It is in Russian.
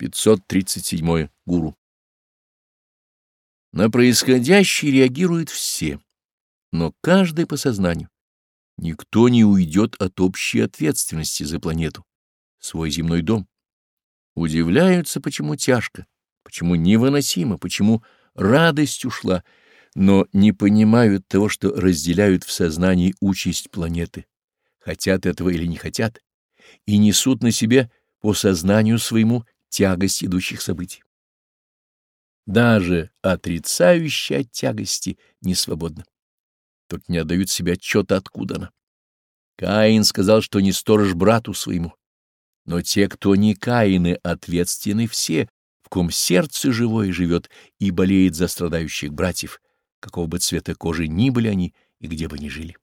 537 гуру. На происходящее реагируют все, но каждый по сознанию. Никто не уйдет от общей ответственности за планету, свой земной дом. Удивляются, почему тяжко, почему невыносимо, почему радость ушла, но не понимают того, что разделяют в сознании участь планеты, хотят этого или не хотят, и несут на себе по сознанию своему тягости, идущих событий. Даже отрицающие от тягости не свободны. Только не отдают себе отчета, откуда она. Каин сказал, что не сторож брату своему. Но те, кто не Каины, ответственны все, в ком сердце живое живет и болеет за страдающих братьев, какого бы цвета кожи ни были они и где бы ни жили.